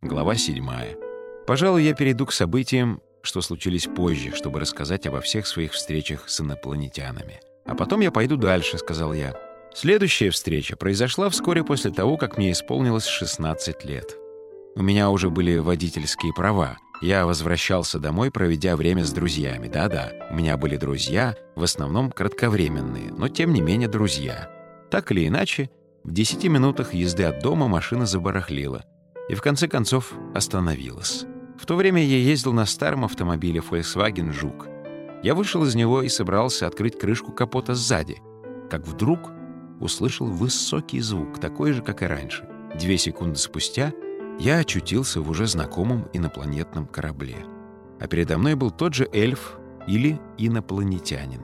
Глава 7. Пожалуй, я перейду к событиям, что случились позже, чтобы рассказать обо всех своих встречах с инопланетянами. А потом я пойду дальше, сказал я. Следующая встреча произошла вскоре после того, как мне исполнилось 16 лет. У меня уже были водительские права. Я возвращался домой, проведя время с друзьями. Да-да, у меня были друзья, в основном кратковременные, но тем не менее друзья. Так или иначе, в 10 минутах езды от дома машина забарахлила и в конце концов остановилась. В то время я ездил на старом автомобиле Volkswagen «Жук». Я вышел из него и собрался открыть крышку капота сзади, как вдруг услышал высокий звук, такой же, как и раньше. Две секунды спустя я очутился в уже знакомом инопланетном корабле. А передо мной был тот же эльф или инопланетянин.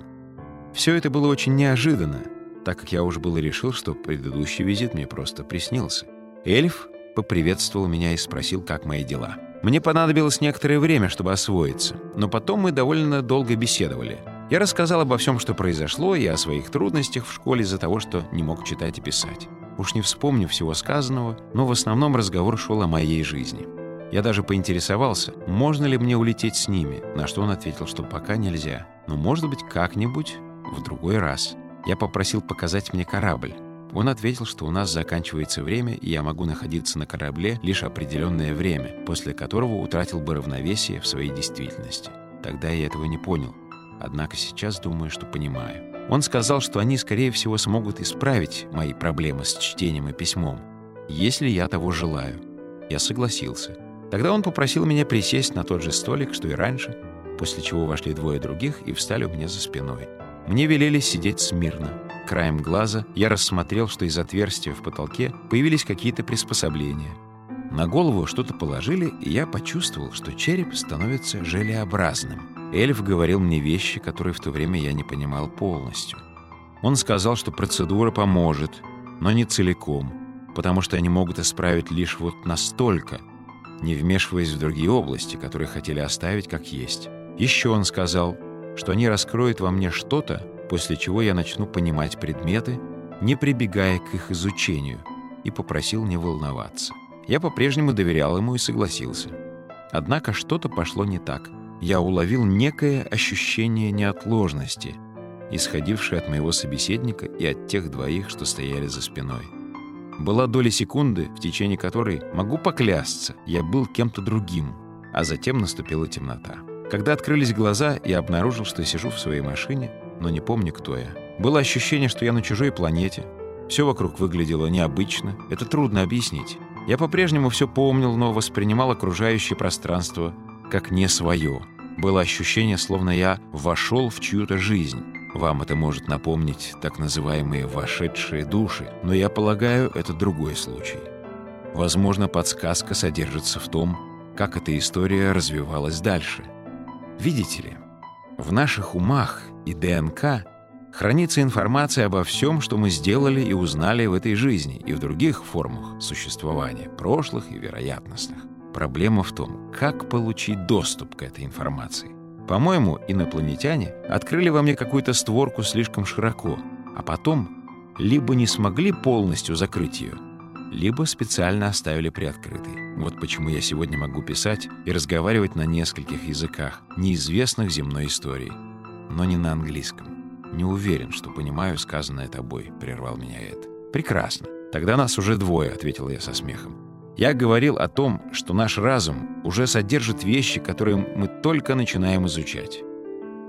Все это было очень неожиданно, так как я уже было решил, что предыдущий визит мне просто приснился. Эльф поприветствовал меня и спросил, как мои дела. Мне понадобилось некоторое время, чтобы освоиться, но потом мы довольно долго беседовали. Я рассказал обо всем, что произошло, и о своих трудностях в школе из-за того, что не мог читать и писать. Уж не вспомню всего сказанного, но в основном разговор шел о моей жизни. Я даже поинтересовался, можно ли мне улететь с ними, на что он ответил, что пока нельзя, но, может быть, как-нибудь в другой раз. Я попросил показать мне корабль. Он ответил, что у нас заканчивается время, и я могу находиться на корабле лишь определенное время, после которого утратил бы равновесие в своей действительности. Тогда я этого не понял. Однако сейчас думаю, что понимаю. Он сказал, что они, скорее всего, смогут исправить мои проблемы с чтением и письмом, если я того желаю. Я согласился. Тогда он попросил меня присесть на тот же столик, что и раньше, после чего вошли двое других и встали у меня за спиной. Мне велели сидеть смирно. Краем глаза я рассмотрел, что из отверстия в потолке появились какие-то приспособления. На голову что-то положили, и я почувствовал, что череп становится желеобразным. Эльф говорил мне вещи, которые в то время я не понимал полностью. Он сказал, что процедура поможет, но не целиком, потому что они могут исправить лишь вот настолько, не вмешиваясь в другие области, которые хотели оставить как есть. Еще он сказал, что они раскроют во мне что-то, после чего я начну понимать предметы, не прибегая к их изучению, и попросил не волноваться. Я по-прежнему доверял ему и согласился. Однако что-то пошло не так — я уловил некое ощущение неотложности, исходившее от моего собеседника и от тех двоих, что стояли за спиной. Была доля секунды, в течение которой, могу поклясться, я был кем-то другим, а затем наступила темнота. Когда открылись глаза, я обнаружил, что сижу в своей машине, но не помню, кто я. Было ощущение, что я на чужой планете. Все вокруг выглядело необычно, это трудно объяснить. Я по-прежнему все помнил, но воспринимал окружающее пространство как не свое. Было ощущение, словно я вошел в чью-то жизнь. Вам это может напомнить так называемые «вошедшие души», но я полагаю, это другой случай. Возможно, подсказка содержится в том, как эта история развивалась дальше. Видите ли, в наших умах и ДНК хранится информация обо всем, что мы сделали и узнали в этой жизни и в других формах существования, прошлых и вероятностных. Проблема в том, как получить доступ к этой информации. По-моему, инопланетяне открыли во мне какую-то створку слишком широко, а потом либо не смогли полностью закрыть ее, либо специально оставили приоткрытой. Вот почему я сегодня могу писать и разговаривать на нескольких языках, неизвестных земной истории, но не на английском. Не уверен, что понимаю сказанное тобой, прервал меня Эд. Прекрасно. Тогда нас уже двое, ответил я со смехом. Я говорил о том, что наш разум уже содержит вещи, которые мы только начинаем изучать.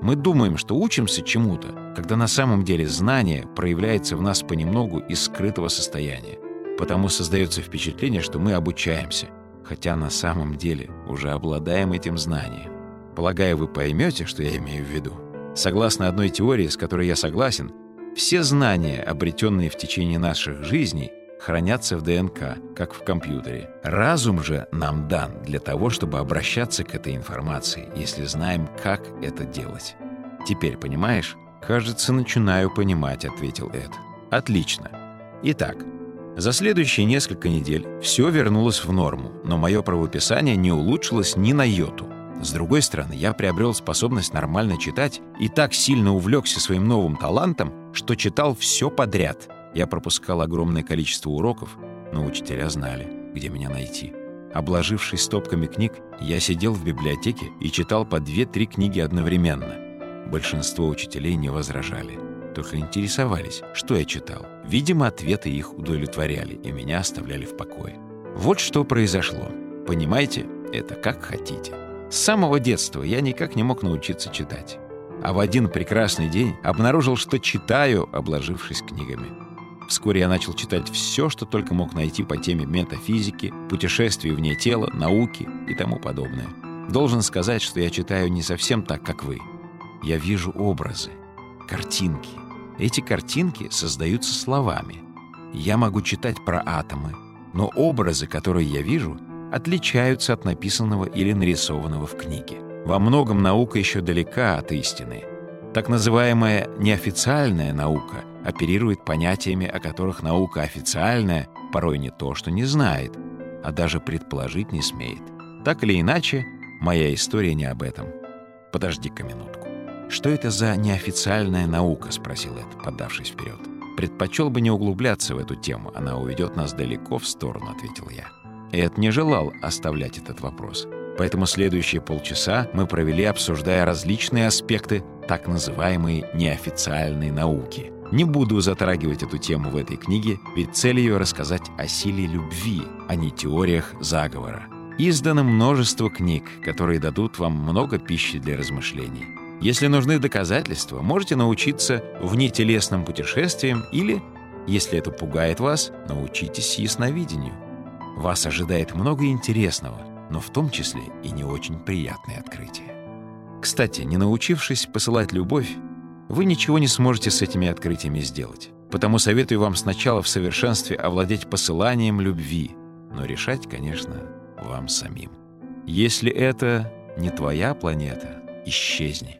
Мы думаем, что учимся чему-то, когда на самом деле знание проявляется в нас понемногу из скрытого состояния. Потому создается впечатление, что мы обучаемся, хотя на самом деле уже обладаем этим знанием. Полагаю, вы поймете, что я имею в виду. Согласно одной теории, с которой я согласен, все знания, обретенные в течение наших жизней — хранятся в ДНК, как в компьютере. Разум же нам дан для того, чтобы обращаться к этой информации, если знаем, как это делать. Теперь понимаешь? Кажется, начинаю понимать, ответил Эд. Отлично. Итак, за следующие несколько недель все вернулось в норму, но мое правописание не улучшилось ни на йоту. С другой стороны, я приобрел способность нормально читать и так сильно увлекся своим новым талантом, что читал все подряд — я пропускал огромное количество уроков, но учителя знали, где меня найти. Обложившись стопками книг, я сидел в библиотеке и читал по две-три книги одновременно. Большинство учителей не возражали, только интересовались, что я читал. Видимо, ответы их удовлетворяли и меня оставляли в покое. Вот что произошло. Понимаете, это как хотите. С самого детства я никак не мог научиться читать. А в один прекрасный день обнаружил, что читаю, обложившись книгами. Вскоре я начал читать все, что только мог найти по теме метафизики, путешествий вне тела, науки и тому подобное. Должен сказать, что я читаю не совсем так, как вы. Я вижу образы, картинки. Эти картинки создаются словами. Я могу читать про атомы, но образы, которые я вижу, отличаются от написанного или нарисованного в книге. Во многом наука еще далека от истины. Так называемая неофициальная наука оперирует понятиями, о которых наука официальная порой не то, что не знает, а даже предположить не смеет. Так или иначе, моя история не об этом. Подожди-ка минутку. «Что это за неофициальная наука?» — спросил Эд, подавшись вперед. «Предпочел бы не углубляться в эту тему, она уведет нас далеко в сторону», — ответил я. Эд не желал оставлять этот вопрос. Поэтому следующие полчаса мы провели, обсуждая различные аспекты так называемой неофициальной науки. Не буду затрагивать эту тему в этой книге, ведь цель ее рассказать о силе любви, а не теориях заговора. Издано множество книг, которые дадут вам много пищи для размышлений. Если нужны доказательства, можете научиться внетелесным путешествиям или, если это пугает вас, научитесь ясновидению. Вас ожидает много интересного — но в том числе и не очень приятные открытия. Кстати, не научившись посылать любовь, вы ничего не сможете с этими открытиями сделать. Потому советую вам сначала в совершенстве овладеть посыланием любви, но решать, конечно, вам самим. Если это не твоя планета, исчезни.